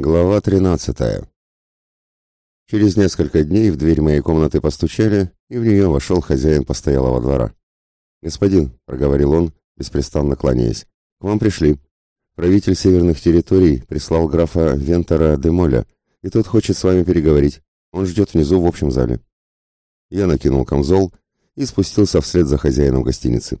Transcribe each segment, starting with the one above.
Глава 13. Через несколько дней в дверь моей комнаты постучали, и в нее вошел хозяин постоялого двора. «Господин», — проговорил он, беспрестанно кланяясь, — «к вам пришли. Правитель северных территорий прислал графа Вентера де Моля, и тот хочет с вами переговорить. Он ждет внизу в общем зале». Я накинул камзол и спустился вслед за хозяином гостиницы.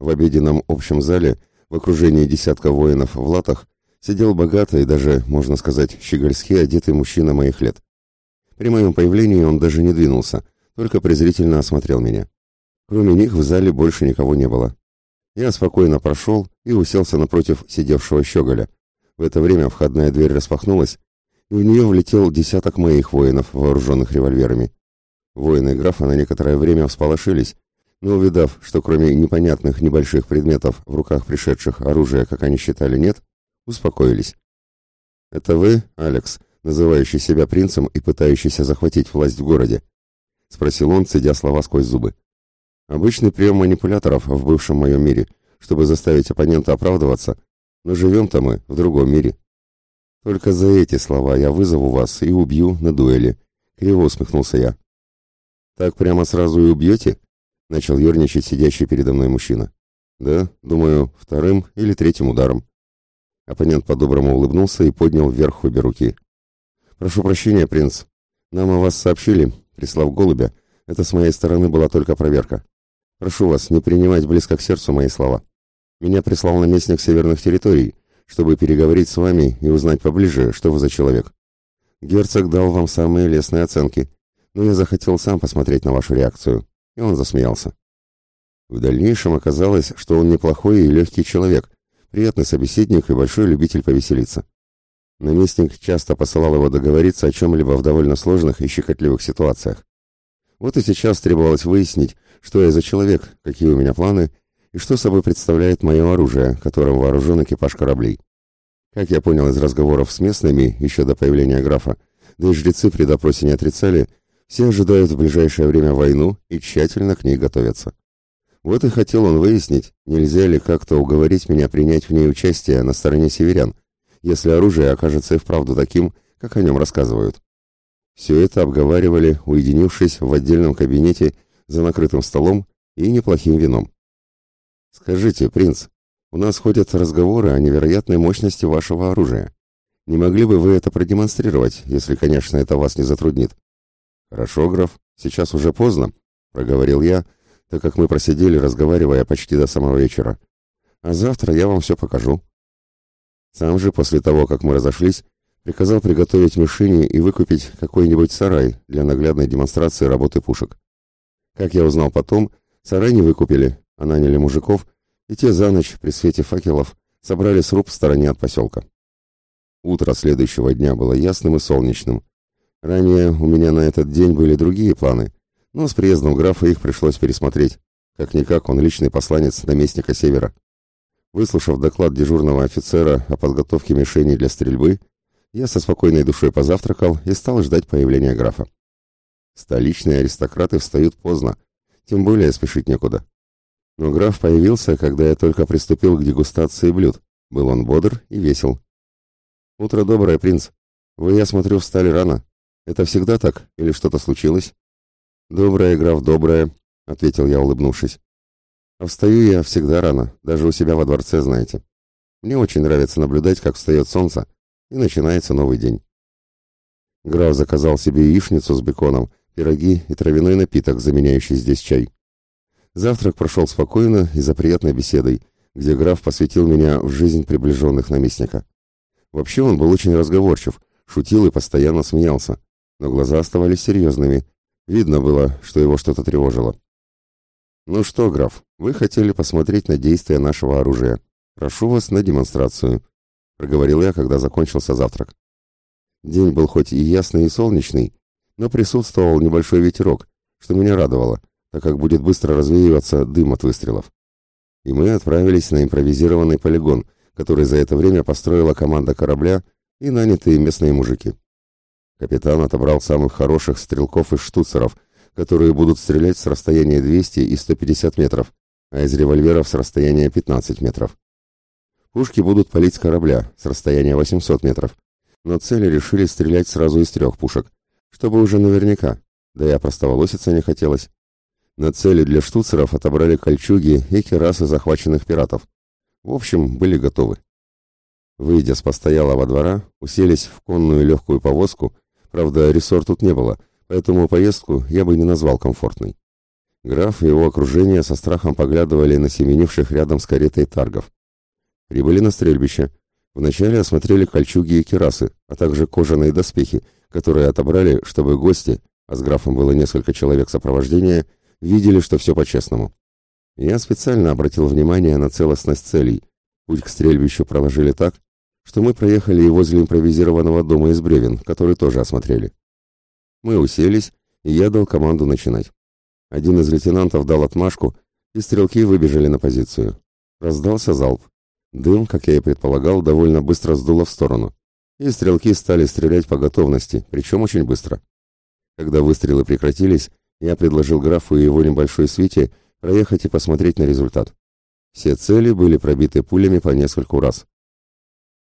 В обеденном общем зале, в окружении десятка воинов в латах, сидел богатый и даже, можно сказать, щегольски одетый мужчина моих лет. При моем появлении он даже не двинулся, только презрительно осмотрел меня. Кроме них в зале больше никого не было. Я спокойно прошел и уселся напротив сидевшего щеголя. В это время входная дверь распахнулась, и в нее влетел десяток моих воинов, вооруженных револьверами. Воины графа на некоторое время всполошились, но увидав, что кроме непонятных небольших предметов в руках пришедших оружия, как они считали, нет, успокоились. «Это вы, Алекс, называющий себя принцем и пытающийся захватить власть в городе?» — спросил он, цедя слова сквозь зубы. «Обычный прием манипуляторов в бывшем моем мире, чтобы заставить оппонента оправдываться, но живем-то мы в другом мире. Только за эти слова я вызову вас и убью на дуэли», — криво усмехнулся я. «Так прямо сразу и убьете?» — начал ерничать сидящий передо мной мужчина. «Да, думаю, вторым или третьим ударом». Оппонент по-доброму улыбнулся и поднял вверх обе руки. «Прошу прощения, принц. Нам о вас сообщили, прислав голубя. Это с моей стороны была только проверка. Прошу вас не принимать близко к сердцу мои слова. Меня прислал наместник северных территорий, чтобы переговорить с вами и узнать поближе, что вы за человек. Герцог дал вам самые лестные оценки, но я захотел сам посмотреть на вашу реакцию». И он засмеялся. В дальнейшем оказалось, что он неплохой и легкий человек, приятный собеседник и большой любитель повеселиться. Наместник часто посылал его договориться о чем-либо в довольно сложных и щекотливых ситуациях. Вот и сейчас требовалось выяснить, что я за человек, какие у меня планы и что собой представляет мое оружие, которым вооружен экипаж кораблей. Как я понял из разговоров с местными еще до появления графа, да и жрецы при допросе не отрицали, все ожидают в ближайшее время войну и тщательно к ней готовятся. Вот и хотел он выяснить, нельзя ли как-то уговорить меня принять в ней участие на стороне северян, если оружие окажется и вправду таким, как о нем рассказывают. Все это обговаривали, уединившись в отдельном кабинете за накрытым столом и неплохим вином. «Скажите, принц, у нас ходят разговоры о невероятной мощности вашего оружия. Не могли бы вы это продемонстрировать, если, конечно, это вас не затруднит?» «Хорошо, граф, сейчас уже поздно», — проговорил я, так как мы просидели, разговаривая почти до самого вечера. А завтра я вам все покажу. Сам же, после того, как мы разошлись, приказал приготовить мишени и выкупить какой-нибудь сарай для наглядной демонстрации работы пушек. Как я узнал потом, сарай не выкупили, а наняли мужиков, и те за ночь при свете факелов собрали сруб в стороне от поселка. Утро следующего дня было ясным и солнечным. Ранее у меня на этот день были другие планы, но с приездом графа их пришлось пересмотреть. Как-никак он личный посланец наместника Севера. Выслушав доклад дежурного офицера о подготовке мишеней для стрельбы, я со спокойной душой позавтракал и стал ждать появления графа. Столичные аристократы встают поздно, тем более спешить некуда. Но граф появился, когда я только приступил к дегустации блюд. Был он бодр и весел. «Утро доброе, принц. Вы, я смотрю, встали рано. Это всегда так? Или что-то случилось?» «Добрая, граф, добрая», — ответил я, улыбнувшись. «А встаю я всегда рано, даже у себя во дворце, знаете. Мне очень нравится наблюдать, как встает солнце, и начинается новый день». Граф заказал себе яичницу с беконом, пироги и травяной напиток, заменяющий здесь чай. Завтрак прошел спокойно и за приятной беседой, где граф посвятил меня в жизнь приближенных наместника. Вообще он был очень разговорчив, шутил и постоянно смеялся, но глаза оставались серьезными, Видно было, что его что-то тревожило. «Ну что, граф, вы хотели посмотреть на действия нашего оружия. Прошу вас на демонстрацию», — проговорил я, когда закончился завтрак. День был хоть и ясный и солнечный, но присутствовал небольшой ветерок, что меня радовало, так как будет быстро развеиваться дым от выстрелов. И мы отправились на импровизированный полигон, который за это время построила команда корабля и нанятые местные мужики. Капитан отобрал самых хороших стрелков из штуцеров, которые будут стрелять с расстояния 200 и 150 метров, а из револьверов с расстояния 15 метров. Пушки будут палить с корабля с расстояния 800 метров, но цели решили стрелять сразу из трех пушек, чтобы уже наверняка, да и опростоволоситься не хотелось. На цели для штуцеров отобрали кольчуги и керасы захваченных пиратов. В общем, были готовы. Выйдя с постоялого двора, уселись в конную легкую повозку, правда, рессор тут не было, поэтому поездку я бы не назвал комфортной. Граф и его окружение со страхом поглядывали на семенивших рядом с каретой таргов. Прибыли на стрельбище. Вначале осмотрели кольчуги и керасы, а также кожаные доспехи, которые отобрали, чтобы гости, а с графом было несколько человек сопровождения, видели, что все по-честному. Я специально обратил внимание на целостность целей. Путь к стрельбищу проложили так, что мы проехали и возле импровизированного дома из бревен, который тоже осмотрели. Мы уселись, и я дал команду начинать. Один из лейтенантов дал отмашку, и стрелки выбежали на позицию. Раздался залп. Дым, как я и предполагал, довольно быстро сдуло в сторону. И стрелки стали стрелять по готовности, причем очень быстро. Когда выстрелы прекратились, я предложил графу и его небольшой свите проехать и посмотреть на результат. Все цели были пробиты пулями по нескольку раз.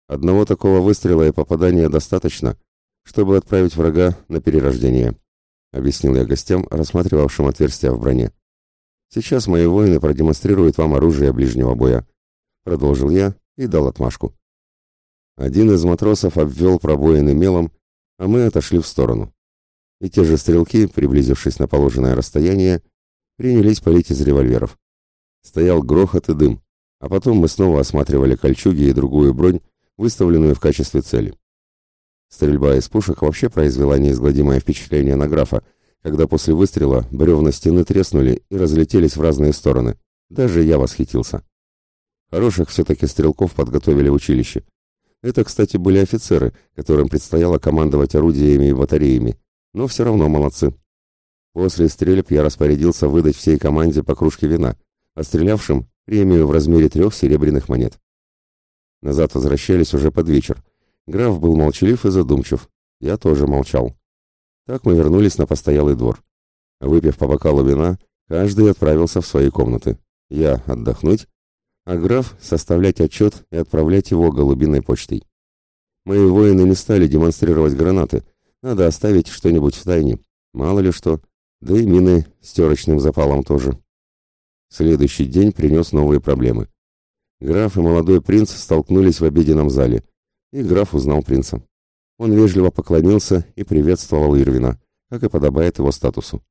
Одного такого выстрела и попадания достаточно, чтобы отправить врага на перерождение объяснил я гостям, рассматривавшим отверстия в броне. Сейчас мои воины продемонстрируют вам оружие ближнего боя. Продолжил я и дал отмашку. Один из матросов обвел пробоины мелом, а мы отошли в сторону. И те же стрелки, приблизившись на положенное расстояние, принялись палить из револьверов. Стоял грохот и дым, а потом мы снова осматривали кольчуги и другую бронь, выставленную в качестве цели. Стрельба из пушек вообще произвела неизгладимое впечатление на графа, когда после выстрела бревна стены треснули и разлетелись в разные стороны. Даже я восхитился. Хороших все-таки стрелков подготовили в училище. Это, кстати, были офицеры, которым предстояло командовать орудиями и батареями, но все равно молодцы. После стрельб я распорядился выдать всей команде по кружке вина, а стрелявшим премию в размере трех серебряных монет. Назад возвращались уже под вечер, Граф был молчалив и задумчив. Я тоже молчал. Так мы вернулись на постоялый двор. Выпив по бокалу вина, каждый отправился в свои комнаты. Я отдохнуть, а граф составлять отчет и отправлять его голубиной почтой. Мои воины не стали демонстрировать гранаты. Надо оставить что-нибудь в тайне. Мало ли что. Да и мины с терочным запалом тоже. Следующий день принес новые проблемы. Граф и молодой принц столкнулись в обеденном зале и граф узнал принца. Он вежливо поклонился и приветствовал Ирвина, как и подобает его статусу.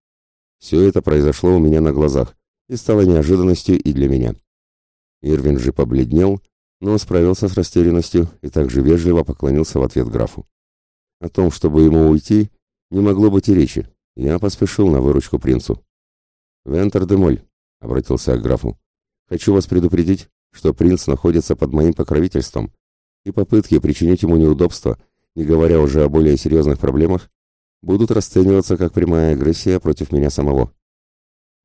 Все это произошло у меня на глазах и стало неожиданностью и для меня. Ирвин же побледнел, но справился с растерянностью и также вежливо поклонился в ответ графу. О том, чтобы ему уйти, не могло быть и речи. Я поспешил на выручку принцу. «Вентер де Моль», — обратился к графу, — «хочу вас предупредить, что принц находится под моим покровительством и попытки причинить ему неудобства, не говоря уже о более серьезных проблемах, будут расцениваться как прямая агрессия против меня самого.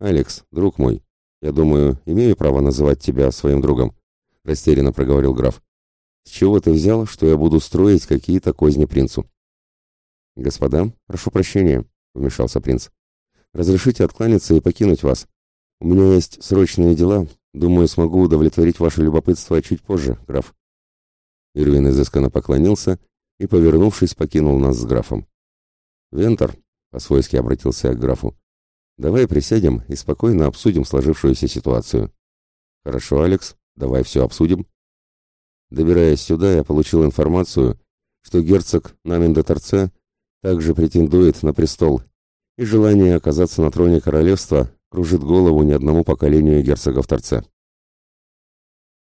«Алекс, друг мой, я думаю, имею право называть тебя своим другом», — растерянно проговорил граф. «С чего ты взял, что я буду строить какие-то козни принцу?» «Господа, прошу прощения», — вмешался принц. «Разрешите откланяться и покинуть вас. У меня есть срочные дела. Думаю, смогу удовлетворить ваше любопытство чуть позже, граф». Ирвин изысканно поклонился и, повернувшись, покинул нас с графом. «Вентер», — по-свойски обратился к графу, — «давай присядем и спокойно обсудим сложившуюся ситуацию». «Хорошо, Алекс, давай все обсудим». Добираясь сюда, я получил информацию, что герцог Намин де также претендует на престол, и желание оказаться на троне королевства кружит голову ни одному поколению герцогов Торце.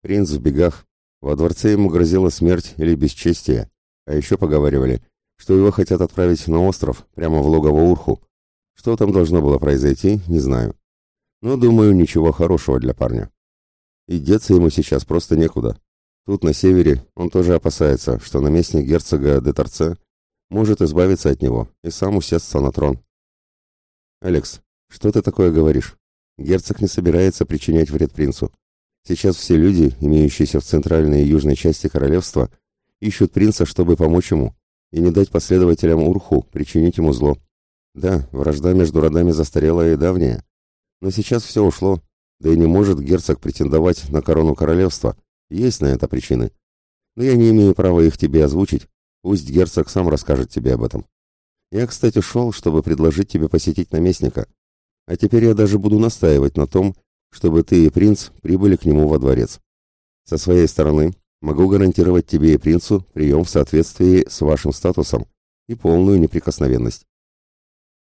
Принц в бегах, во дворце ему грозила смерть или бесчестие, а еще поговаривали, что его хотят отправить на остров, прямо в логово Урху. Что там должно было произойти, не знаю. Но, думаю, ничего хорошего для парня. И деться ему сейчас просто некуда. Тут, на севере, он тоже опасается, что наместник герцога де Торце может избавиться от него и сам усесться на трон. «Алекс, что ты такое говоришь? Герцог не собирается причинять вред принцу. Сейчас все люди, имеющиеся в центральной и южной части королевства, ищут принца, чтобы помочь ему, и не дать последователям Урху причинить ему зло. Да, вражда между родами застарелая и давняя, но сейчас все ушло, да и не может герцог претендовать на корону королевства, есть на это причины. Но я не имею права их тебе озвучить, Пусть герцог сам расскажет тебе об этом. Я, кстати, шел, чтобы предложить тебе посетить наместника. А теперь я даже буду настаивать на том, чтобы ты и принц прибыли к нему во дворец. Со своей стороны могу гарантировать тебе и принцу прием в соответствии с вашим статусом и полную неприкосновенность.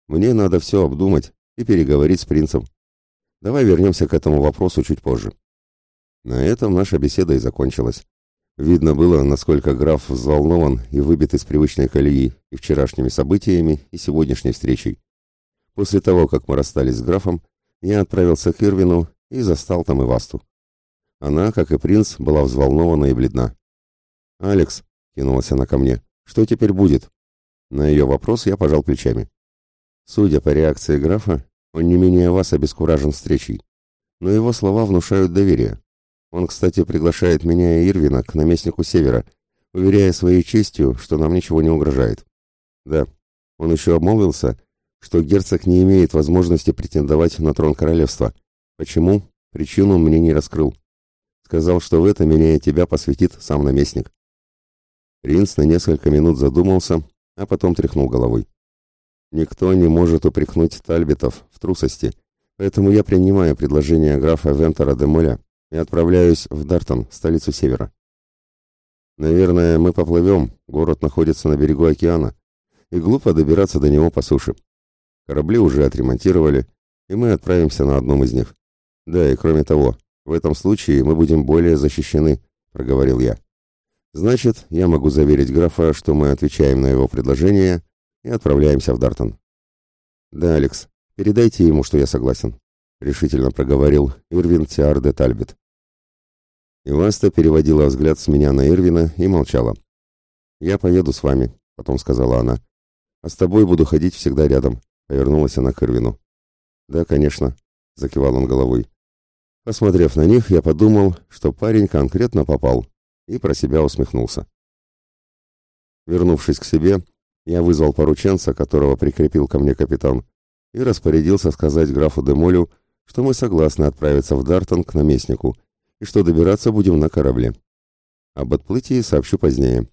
Мне надо все обдумать и переговорить с принцем. Давай вернемся к этому вопросу чуть позже. На этом наша беседа и закончилась. Видно было, насколько граф взволнован и выбит из привычной колеи и вчерашними событиями, и сегодняшней встречей. После того, как мы расстались с графом, я отправился к Ирвину и застал там Ивасту. Она, как и принц, была взволнована и бледна. «Алекс», — кинулась она ко мне, — «что теперь будет?» На ее вопрос я пожал плечами. Судя по реакции графа, он не менее вас обескуражен встречей. Но его слова внушают доверие. Он, кстати, приглашает меня и Ирвина к наместнику Севера, уверяя своей честью, что нам ничего не угрожает. Да, он еще обмолвился, что герцог не имеет возможности претендовать на трон королевства. Почему? Причину мне не раскрыл. Сказал, что в это меня и тебя посвятит сам наместник. Принц на несколько минут задумался, а потом тряхнул головой. Никто не может упрекнуть Тальбитов в трусости, поэтому я принимаю предложение графа Вентера де Моля и отправляюсь в Дартон, столицу Севера. Наверное, мы поплывем, город находится на берегу океана, и глупо добираться до него по суше. Корабли уже отремонтировали, и мы отправимся на одном из них. Да, и кроме того, в этом случае мы будем более защищены, проговорил я. Значит, я могу заверить графа, что мы отвечаем на его предложение и отправляемся в Дартон. Да, Алекс, передайте ему, что я согласен, решительно проговорил Ирвин Тиар де Тальбит. Иваста переводила взгляд с меня на Ирвина и молчала. «Я поеду с вами», — потом сказала она. «А с тобой буду ходить всегда рядом», — повернулась она к Ирвину. «Да, конечно», — закивал он головой. Посмотрев на них, я подумал, что парень конкретно попал, и про себя усмехнулся. Вернувшись к себе, я вызвал порученца, которого прикрепил ко мне капитан, и распорядился сказать графу Демолю, что мы согласны отправиться в Дартон к наместнику, и что добираться будем на корабле. Об отплытии сообщу позднее.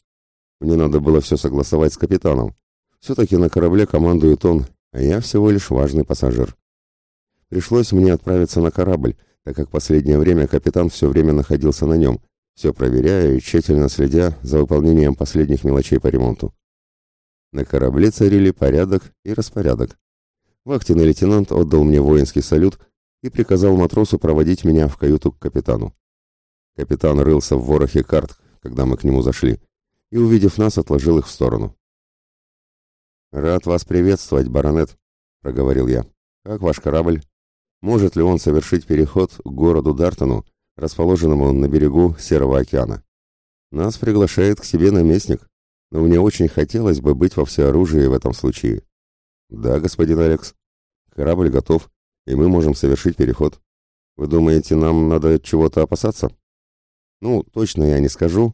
Мне надо было все согласовать с капитаном. Все-таки на корабле командует он, а я всего лишь важный пассажир. Пришлось мне отправиться на корабль, так как последнее время капитан все время находился на нем, все проверяя и тщательно следя за выполнением последних мелочей по ремонту. На корабле царили порядок и распорядок. Вахтенный лейтенант отдал мне воинский салют и приказал матросу проводить меня в каюту к капитану. Капитан рылся в ворохе карт, когда мы к нему зашли, и, увидев нас, отложил их в сторону. «Рад вас приветствовать, баронет», — проговорил я. «Как ваш корабль? Может ли он совершить переход к городу Дартону, расположенному на берегу Серого океана? Нас приглашает к себе наместник, но мне очень хотелось бы быть во всеоружии в этом случае». «Да, господин Алекс. Корабль готов и мы можем совершить переход. Вы думаете, нам надо чего-то опасаться? Ну, точно я не скажу,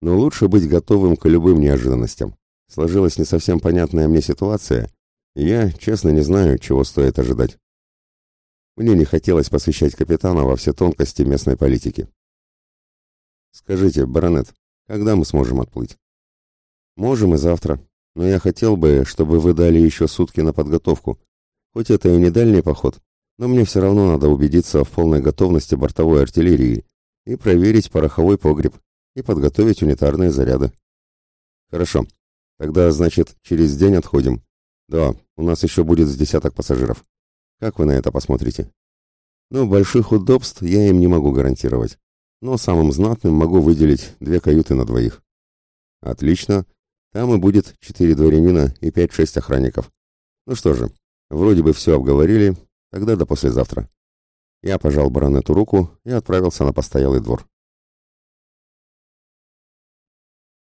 но лучше быть готовым к любым неожиданностям. Сложилась не совсем понятная мне ситуация, и я, честно, не знаю, чего стоит ожидать. Мне не хотелось посвящать капитана во все тонкости местной политики. Скажите, баронет, когда мы сможем отплыть? Можем и завтра, но я хотел бы, чтобы вы дали еще сутки на подготовку. Хоть это и не дальний поход, но мне все равно надо убедиться в полной готовности бортовой артиллерии и проверить пороховой погреб и подготовить унитарные заряды. Хорошо. Тогда, значит, через день отходим. Да, у нас еще будет с десяток пассажиров. Как вы на это посмотрите? Ну, больших удобств я им не могу гарантировать. Но самым знатным могу выделить две каюты на двоих. Отлично. Там и будет четыре дворянина и пять-шесть охранников. Ну что же, вроде бы все обговорили, Тогда до послезавтра. Я пожал баронету руку и отправился на постоялый двор.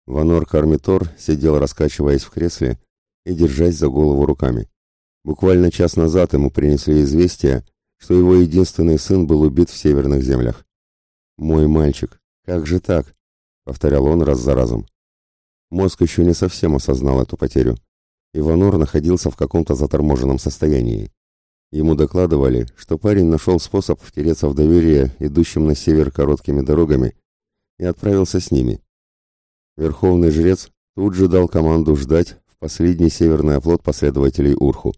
Ванор Кармитор сидел, раскачиваясь в кресле и держась за голову руками. Буквально час назад ему принесли известие, что его единственный сын был убит в северных землях. «Мой мальчик, как же так?» — повторял он раз за разом. Мозг еще не совсем осознал эту потерю. Иванор находился в каком-то заторможенном состоянии. Ему докладывали, что парень нашел способ втереться в доверие идущим на север короткими дорогами и отправился с ними. Верховный жрец, тут же дал команду ждать в последний северный оплот последователей Урху.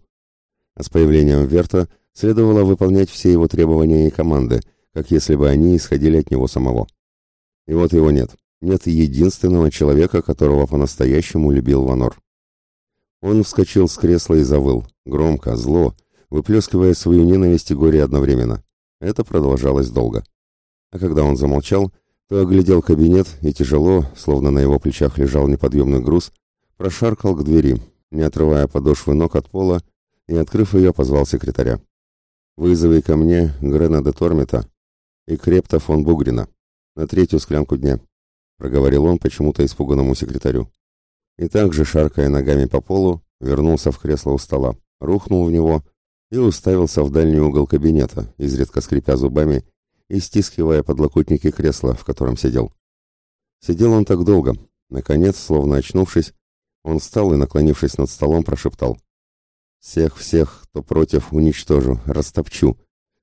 А с появлением Верта следовало выполнять все его требования и команды, как если бы они исходили от него самого. И вот его нет. Нет единственного человека, которого по-настоящему любил Ванор. Он вскочил с кресла и завыл, громко, зло, выплескивая свою ненависть и горе одновременно. Это продолжалось долго. А когда он замолчал, то оглядел кабинет и тяжело, словно на его плечах лежал неподъемный груз, прошаркал к двери, не отрывая подошвы ног от пола, и, открыв ее, позвал секретаря. «Вызови ко мне Грена де Тормета и Крепта фон Бугрина на третью склянку дня», проговорил он почему-то испуганному секретарю. И также, шаркая ногами по полу, вернулся в кресло у стола, рухнул в него и уставился в дальний угол кабинета, изредка скрипя зубами и стискивая подлокотники кресла, в котором сидел. Сидел он так долго. Наконец, словно очнувшись, он встал и, наклонившись над столом, прошептал. «Всех-всех, кто против, уничтожу, растопчу.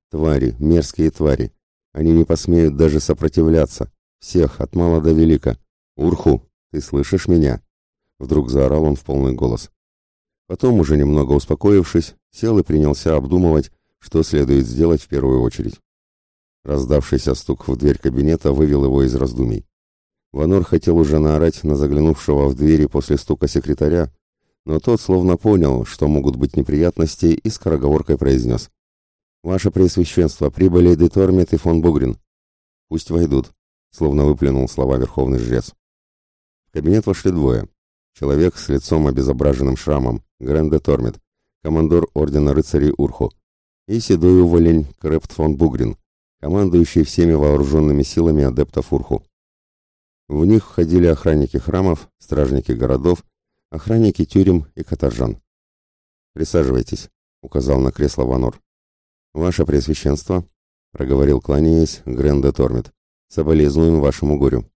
Твари, мерзкие твари. Они не посмеют даже сопротивляться. Всех, от мала до велика. Урху, ты слышишь меня?» Вдруг заорал он в полный голос. Потом, уже немного успокоившись, сел и принялся обдумывать, что следует сделать в первую очередь. Раздавшийся стук в дверь кабинета вывел его из раздумий. Ванор хотел уже наорать на заглянувшего в двери после стука секретаря, но тот словно понял, что могут быть неприятности, и скороговоркой произнес. «Ваше Преосвященство, прибыли Детормет и фон Бугрин». «Пусть войдут», — словно выплюнул слова верховный жрец. В кабинет вошли двое. Человек с лицом обезображенным шрамом, Гренде Тормет, командор Ордена Рыцарей Урху, и седой уволень Крепт фон Бугрин, командующий всеми вооруженными силами адептов Урху. В них входили охранники храмов, стражники городов, охранники тюрем и каторжан. «Присаживайтесь», — указал на кресло Ванор. «Ваше Преосвященство», — проговорил, кланяясь, Гренде Тормет, — «соболезнуем вашему горю».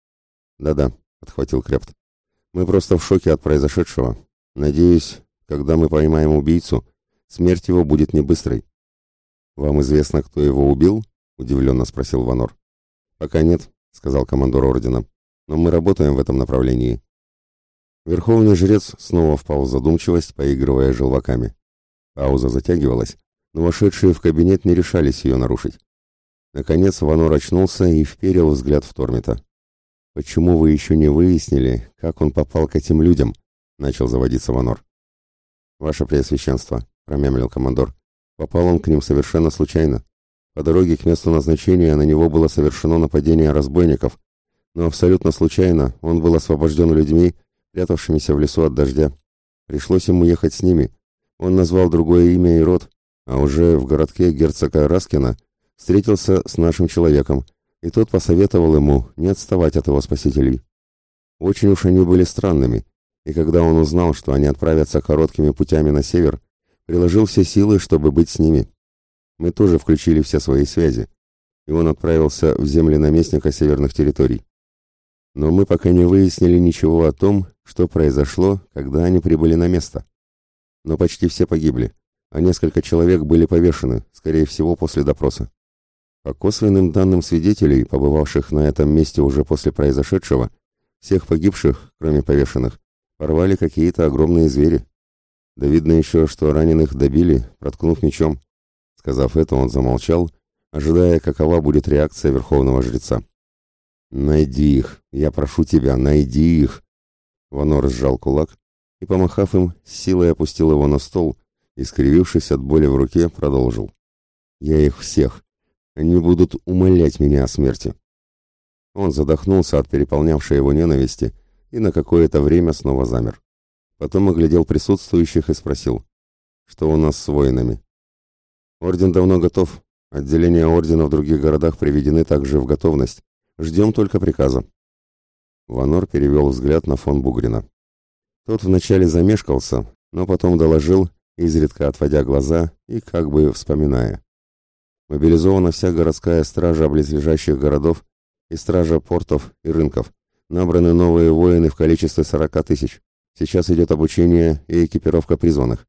«Да-да», — подхватил Крепт. Мы просто в шоке от произошедшего. Надеюсь, когда мы поймаем убийцу, смерть его будет не быстрой. Вам известно, кто его убил? Удивленно спросил Ванор. Пока нет, сказал командор ордена. Но мы работаем в этом направлении. Верховный жрец снова впал в задумчивость, поигрывая желваками. Пауза затягивалась, но вошедшие в кабинет не решались ее нарушить. Наконец Ванор очнулся и вперил взгляд в Тормита. «Почему вы еще не выяснили, как он попал к этим людям?» — начал заводиться Ванор. «Ваше Преосвященство», — промямлил командор, — «попал он к ним совершенно случайно. По дороге к месту назначения на него было совершено нападение разбойников, но абсолютно случайно он был освобожден людьми, прятавшимися в лесу от дождя. Пришлось ему ехать с ними. Он назвал другое имя и род, а уже в городке герцога Раскина встретился с нашим человеком — и тот посоветовал ему не отставать от его спасителей. Очень уж они были странными, и когда он узнал, что они отправятся короткими путями на север, приложил все силы, чтобы быть с ними. Мы тоже включили все свои связи, и он отправился в земли наместника северных территорий. Но мы пока не выяснили ничего о том, что произошло, когда они прибыли на место. Но почти все погибли, а несколько человек были повешены, скорее всего, после допроса. По косвенным данным свидетелей, побывавших на этом месте уже после произошедшего, всех погибших, кроме повешенных, порвали какие-то огромные звери. Да видно еще, что раненых добили, проткнув мечом. Сказав это, он замолчал, ожидая, какова будет реакция верховного жреца. «Найди их! Я прошу тебя, найди их!» Ванор сжал кулак и, помахав им, силой опустил его на стол и, скривившись от боли в руке, продолжил. «Я их всех, они будут умолять меня о смерти. Он задохнулся от переполнявшей его ненависти и на какое-то время снова замер. Потом оглядел присутствующих и спросил, что у нас с воинами. Орден давно готов. Отделения ордена в других городах приведены также в готовность. Ждем только приказа. Ванор перевел взгляд на фон Бугрина. Тот вначале замешкался, но потом доложил, изредка отводя глаза и как бы вспоминая. Мобилизована вся городская стража близлежащих городов и стража портов и рынков. Набраны новые воины в количестве 40 тысяч. Сейчас идет обучение и экипировка призванных.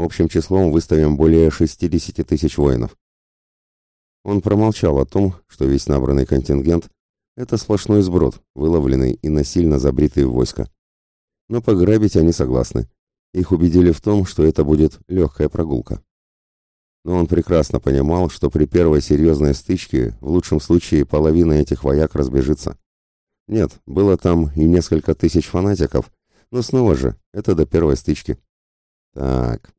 Общим числом выставим более 60 тысяч воинов. Он промолчал о том, что весь набранный контингент – это сплошной сброд, выловленный и насильно забритый в войско. но пограбить они согласны. Их убедили в том, что это будет легкая прогулка. Но он прекрасно понимал, что при первой серьезной стычке в лучшем случае половина этих вояк разбежится. Нет, было там и несколько тысяч фанатиков, но снова же, это до первой стычки. Так,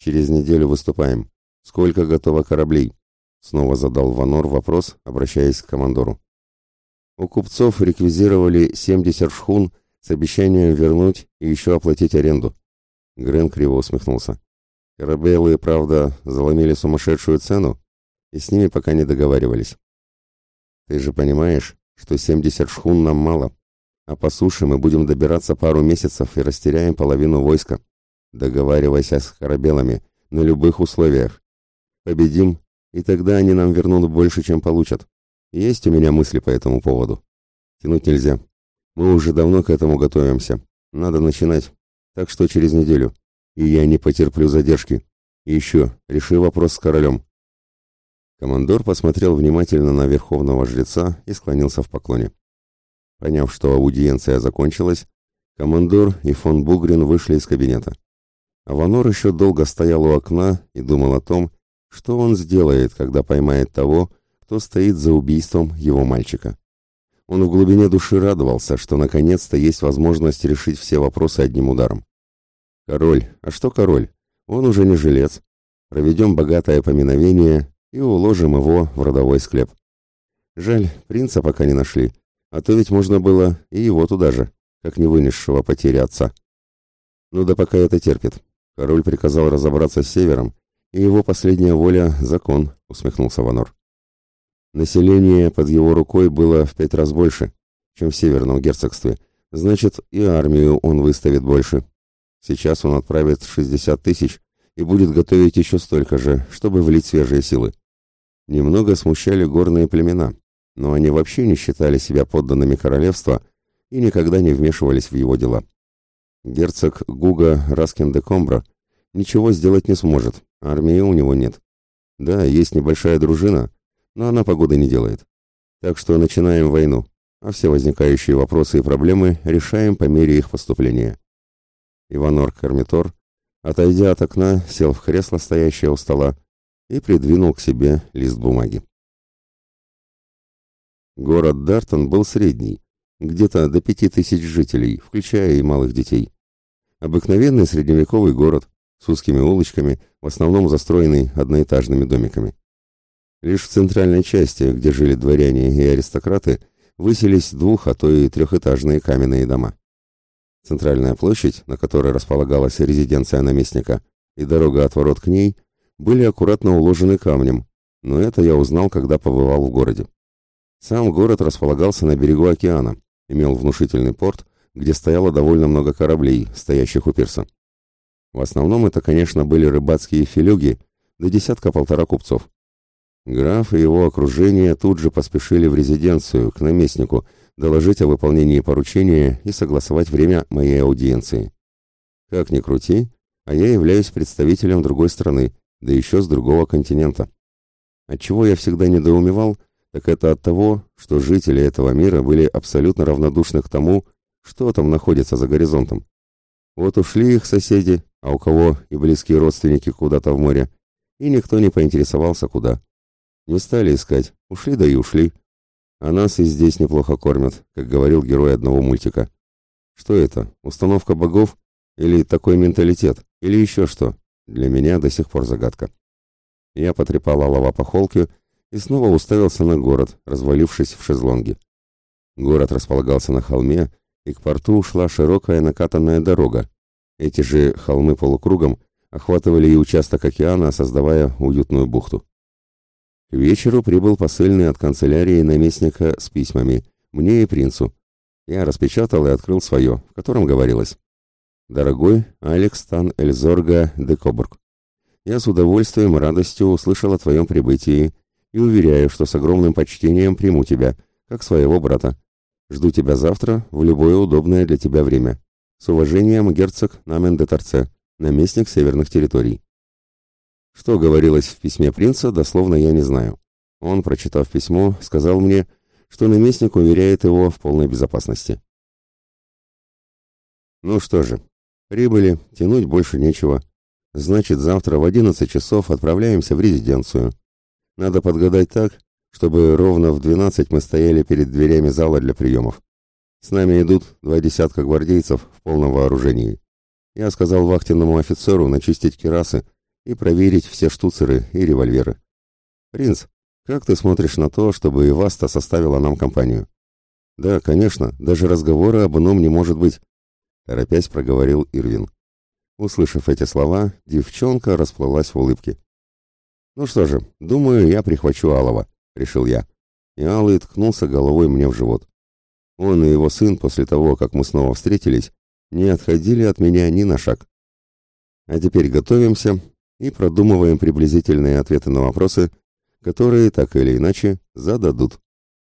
через неделю выступаем. Сколько готово кораблей? Снова задал Ванор вопрос, обращаясь к командору. У купцов реквизировали 70 шхун с обещанием вернуть и еще оплатить аренду. Грен криво усмехнулся. Корабелы, правда, заломили сумасшедшую цену, и с ними пока не договаривались. Ты же понимаешь, что 70 шхун нам мало, а по суше мы будем добираться пару месяцев и растеряем половину войска. Договаривайся с корабелами на любых условиях. Победим, и тогда они нам вернут больше, чем получат. Есть у меня мысли по этому поводу. Тянуть нельзя. Мы уже давно к этому готовимся. Надо начинать. Так что через неделю и я не потерплю задержки. И еще, реши вопрос с королем». Командор посмотрел внимательно на верховного жреца и склонился в поклоне. Поняв, что аудиенция закончилась, командор и фон Бугрин вышли из кабинета. Аванор еще долго стоял у окна и думал о том, что он сделает, когда поймает того, кто стоит за убийством его мальчика. Он в глубине души радовался, что наконец-то есть возможность решить все вопросы одним ударом. Король, а что король? Он уже не жилец. Проведем богатое поминовение и уложим его в родовой склеп. Жаль, принца пока не нашли, а то ведь можно было и его туда же, как не вынесшего потери отца. Ну да пока это терпит. Король приказал разобраться с севером, и его последняя воля — закон, усмехнулся Ванор. Население под его рукой было в пять раз больше, чем в северном герцогстве, значит, и армию он выставит больше. Сейчас он отправит 60 тысяч и будет готовить еще столько же, чтобы влить свежие силы. Немного смущали горные племена, но они вообще не считали себя подданными королевства и никогда не вмешивались в его дела. Герцог Гуга Раскин де Комбра ничего сделать не сможет, армии у него нет. Да, есть небольшая дружина, но она погоды не делает. Так что начинаем войну, а все возникающие вопросы и проблемы решаем по мере их поступления. Иванор Кармитор, отойдя от окна, сел в кресло, стоящее у стола, и придвинул к себе лист бумаги. Город Дартон был средний, где-то до пяти тысяч жителей, включая и малых детей. Обыкновенный средневековый город с узкими улочками, в основном застроенный одноэтажными домиками. Лишь в центральной части, где жили дворяне и аристократы, выселись двух, а то и трехэтажные каменные дома. Центральная площадь, на которой располагалась резиденция наместника, и дорога от ворот к ней были аккуратно уложены камнем, но это я узнал, когда побывал в городе. Сам город располагался на берегу океана, имел внушительный порт, где стояло довольно много кораблей, стоящих у пирса. В основном это, конечно, были рыбацкие филюги, до да десятка-полтора купцов. Граф и его окружение тут же поспешили в резиденцию, к наместнику, доложить о выполнении поручения и согласовать время моей аудиенции. Как ни крути, а я являюсь представителем другой страны, да еще с другого континента. Отчего я всегда недоумевал, так это от того, что жители этого мира были абсолютно равнодушны к тому, что там находится за горизонтом. Вот ушли их соседи, а у кого и близкие родственники куда-то в море, и никто не поинтересовался, куда. Не стали искать, ушли да и ушли. А нас и здесь неплохо кормят, как говорил герой одного мультика. Что это? Установка богов? Или такой менталитет? Или еще что? Для меня до сих пор загадка. Я потрепал Алава по холке и снова уставился на город, развалившись в шезлонге. Город располагался на холме, и к порту шла широкая накатанная дорога. Эти же холмы полукругом охватывали и участок океана, создавая уютную бухту. К вечеру прибыл посыльный от канцелярии наместника с письмами, мне и принцу. Я распечатал и открыл свое, в котором говорилось. «Дорогой Алекс Тан Эльзорга де Кобург, я с удовольствием и радостью услышал о твоем прибытии и уверяю, что с огромным почтением приму тебя, как своего брата. Жду тебя завтра в любое удобное для тебя время. С уважением, герцог Намен де Торце, наместник северных территорий». Что говорилось в письме принца, дословно я не знаю. Он, прочитав письмо, сказал мне, что наместник уверяет его в полной безопасности. Ну что же, прибыли, тянуть больше нечего. Значит, завтра в одиннадцать часов отправляемся в резиденцию. Надо подгадать так, чтобы ровно в двенадцать мы стояли перед дверями зала для приемов. С нами идут два десятка гвардейцев в полном вооружении. Я сказал вахтенному офицеру начистить керасы и проверить все штуцеры и револьверы. «Принц, как ты смотришь на то, чтобы Иваста составила нам компанию?» «Да, конечно, даже разговора об ином не может быть», — торопясь проговорил Ирвин. Услышав эти слова, девчонка расплылась в улыбке. «Ну что же, думаю, я прихвачу Алова», — решил я. И Алый ткнулся головой мне в живот. Он и его сын после того, как мы снова встретились, не отходили от меня ни на шаг. А теперь готовимся и продумываем приблизительные ответы на вопросы, которые так или иначе зададут.